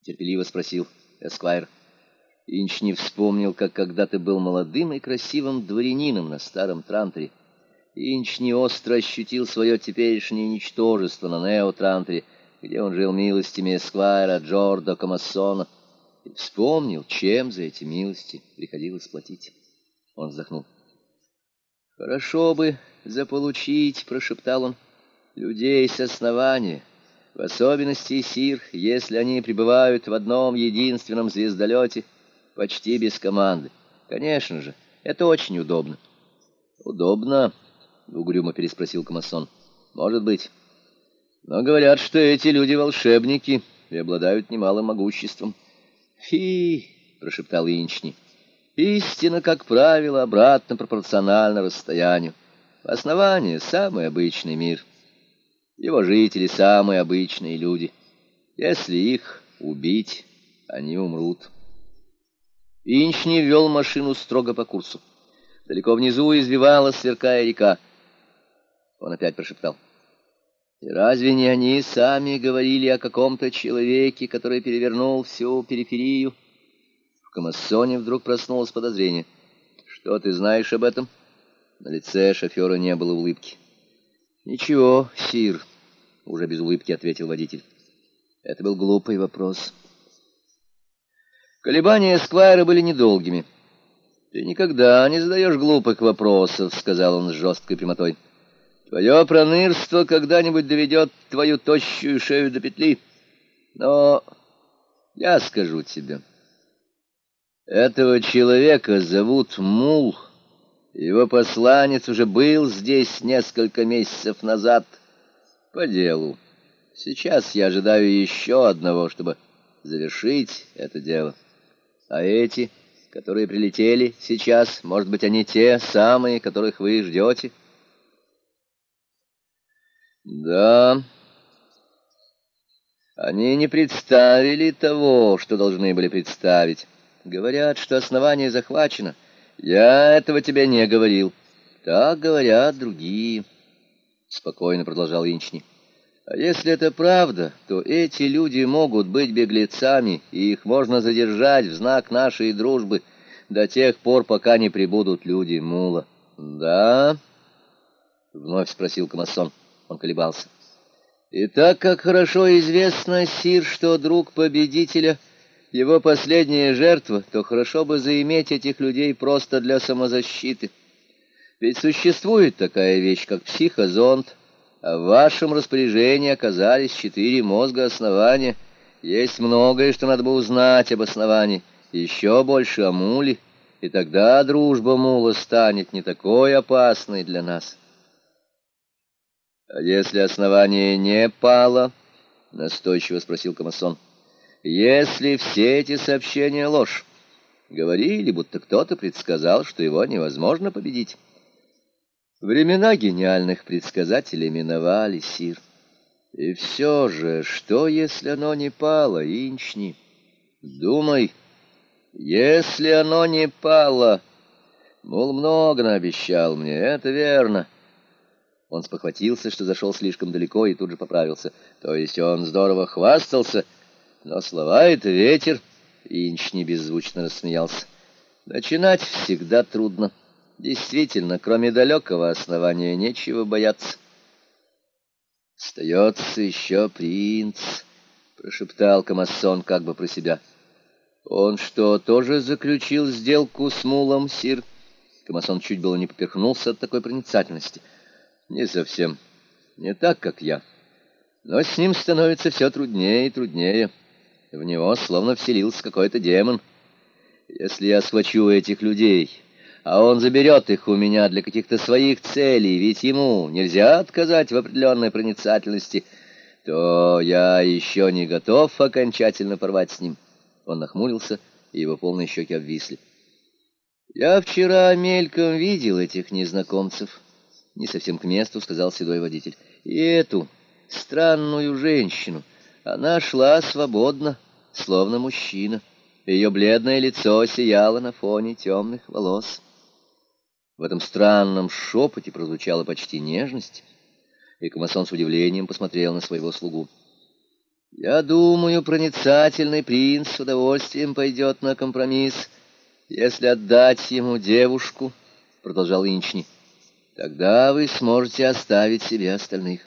— терпеливо спросил Эсквайр. Инч не вспомнил, как когда-то был молодым и красивым дворянином на старом Трантере. Инч не остро ощутил свое теперешнее ничтожество на Нео-Трантере, где он жил милостями Эсквайра Джордо Камассона, и вспомнил, чем за эти милости приходилось платить. Он вздохнул. «Хорошо бы заполучить», — прошептал он, — «людей с основания» в особенности Сир, если они пребывают в одном единственном звездолете, почти без команды. Конечно же, это очень удобно. «Удобно?» — угрюмо переспросил Комасон. «Может быть. Но говорят, что эти люди волшебники и обладают немалым могуществом». «Фи!» — прошептал Инчни. «Истина, как правило, обратно пропорциональна расстоянию. Основание — самый обычный мир». Его жители — самые обычные люди. Если их убить, они умрут. Инчни вел машину строго по курсу. Далеко внизу извивалась, сверкая река. Он опять прошептал. И разве не они сами говорили о каком-то человеке, который перевернул всю периферию? В Камассоне вдруг проснулось подозрение. Что ты знаешь об этом? На лице шофера не было улыбки. Ничего, Сир, уже без улыбки ответил водитель. Это был глупый вопрос. Колебания Эсквайра были недолгими. «Ты никогда не задаешь глупых вопросов», — сказал он с жесткой прямотой. «Твое пронырство когда-нибудь доведет твою тощую шею до петли. Но я скажу тебе, этого человека зовут Мул. Его посланец уже был здесь несколько месяцев назад» по делу. Сейчас я ожидаю еще одного, чтобы завершить это дело. А эти, которые прилетели сейчас, может быть, они те самые, которых вы ждете? Да. Они не представили того, что должны были представить. Говорят, что основание захвачено. Я этого тебе не говорил. Так говорят другие. — спокойно продолжал Инчни. «А если это правда, то эти люди могут быть беглецами, и их можно задержать в знак нашей дружбы до тех пор, пока не прибудут люди Мула». «Да?» — вновь спросил Камасон. Он колебался. «И так как хорошо известно, Сир, что друг победителя — его последняя жертва, то хорошо бы заиметь этих людей просто для самозащиты». Ведь существует такая вещь, как психозонд, а в вашем распоряжении оказались четыре мозга основания. Есть многое, что надо бы узнать об основании, еще больше о муле, и тогда дружба мула станет не такой опасной для нас. А если основание не пало, — настойчиво спросил Камасон, — если все эти сообщения ложь, говорили, будто кто-то предсказал, что его невозможно победить. Времена гениальных предсказателей миновали, Сир. И все же, что, если оно не пало, Инчни? Думай, если оно не пало... Мол, много наобещал мне, это верно. Он спохватился, что зашел слишком далеко, и тут же поправился. То есть он здорово хвастался, но слова — это ветер. Инчни беззвучно рассмеялся. Начинать всегда трудно. Действительно, кроме далекого основания, нечего бояться. «Остается еще принц», — прошептал Камассон как бы про себя. «Он что, тоже заключил сделку с Мулом, Сир?» Камасон чуть было не поперхнулся от такой проницательности. «Не совсем. Не так, как я. Но с ним становится все труднее и труднее. В него словно вселился какой-то демон. Если я схвачу этих людей...» а он заберет их у меня для каких-то своих целей, ведь ему нельзя отказать в определенной проницательности, то я еще не готов окончательно порвать с ним. Он нахмурился, и его полные щеки обвисли. «Я вчера мельком видел этих незнакомцев», — не совсем к месту сказал седой водитель, — «и эту странную женщину. Она шла свободно, словно мужчина». Ее бледное лицо сияло на фоне темных волос. В этом странном шепоте прозвучала почти нежность, и Комасон с удивлением посмотрел на своего слугу. Я думаю, проницательный принц с удовольствием пойдет на компромисс, если отдать ему девушку, — продолжал Инчни. Тогда вы сможете оставить себе остальных.